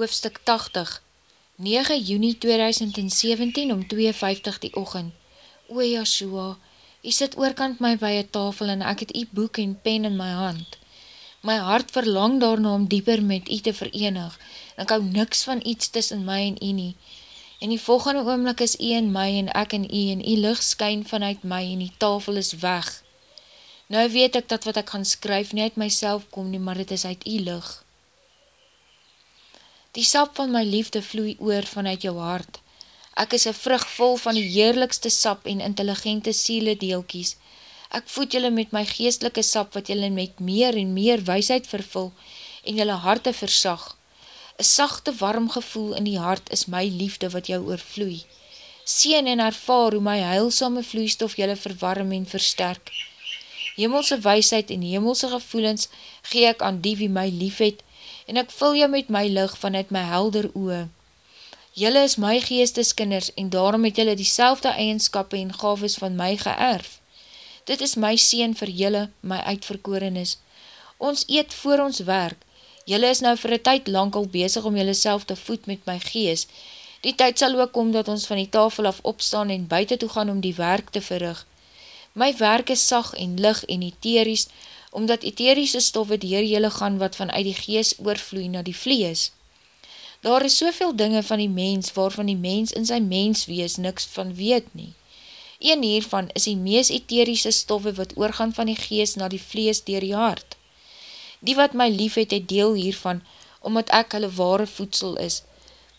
Hoofstuk 80 9 juni 2017 om 2.50 die ochend O Yahshua, jy sit oorkant my by een tafel en ek het jy boek en pen in my hand. My hart verlang daarna om dieper met jy te verenig en ek hou niks van iets tussen my en jy nie. En die volgende oomlik is jy en my en ek en jy en jy licht skyn vanuit my en die tafel is weg. Nou weet ek dat wat ek gaan skryf nie uit myself kom nie, maar het is uit jy licht. Die sap van my liefde vloei oor vanuit jou hart. Ek is een vrug vol van die heerlikste sap en intelligente siele deelkies. Ek voed julle met my geestelike sap wat julle met meer en meer wysheid vervul en julle harte versag. Een sachte warm gevoel in die hart is my liefde wat jou oorvloei. Seen en ervaar hoe my heilsame vloeistof julle verwarm en versterk. Hemelse wysheid en hemelse gevoelens gee ek aan die wie my lief het en ek vul jou met my lig vanuit my helder oe. Julle is my geesteskinders en daarom het julle die selfde eigenskap en gaves van my geërf. Dit is my sien vir julle, my uitverkorenis. Ons eet voor ons werk. Julle is nou vir een tyd lang al bezig om julle self te voed met my gees. Die tyd sal ook kom dat ons van die tafel af opstaan en buiten toe gaan om die werk te verrig. My werk is sag en lig en etheries, omdat etherische stoffe dier jylle gaan wat vanuit die gees oorvloei na die vlees. Daar is soveel dinge van die mens waarvan die mens in sy mens wees niks van weet nie. Een hiervan is die mees etherische stoffe wat oorgaan van die gees na die vlees dier die hart. Die wat my lief het, het deel hiervan, omdat ek hulle ware voedsel is.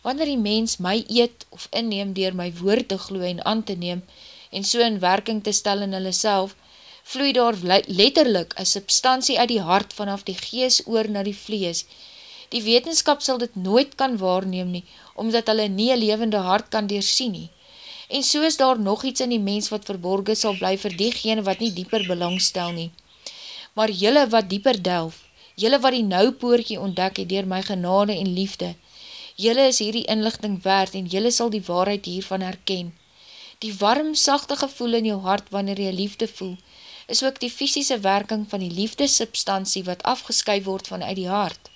Wanneer die mens my eet of inneem dier my woord te gloe en aan te neem, en so in werking te stel in hulle self, vloei daar letterlik een substantie uit die hart vanaf die gees oor na die vlees. Die wetenskap sal dit nooit kan waarneem nie, omdat hulle nie een levende hart kan doorsien nie. En so is daar nog iets in die mens wat verborgen sal bly vir diegene wat nie dieper belangstel nie. Maar jylle wat dieper delf, jylle wat die noupoortje ontdek het dier my genade en liefde, jylle is hierdie inlichting waard en jylle sal die waarheid hiervan herken. Die warm, sachte gevoel in jou hart wanneer jy liefde voel, is ook die fysische werking van die liefdesubstantie wat afgesky word vanuit die hart.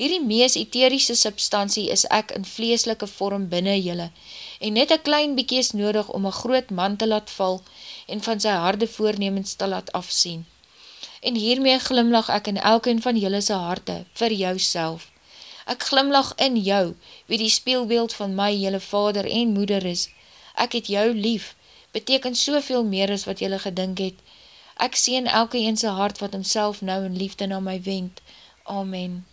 Hierdie mees etherische substantie is ek in vleeslike vorm binnen jylle en net een klein bykie is nodig om een groot man te laat val en van sy harde voornemens te laat afsien. En hiermee glimlach ek in elkeen van jylle sy harte vir jou self. Ek glimlach in jou, wie die speelbeeld van my jylle vader en moeder is. Ek het jou lief, beteken soveel meer as wat jylle gedink het, Ek sien elke eense hart wat homself nou in liefde na my wenk. Amen.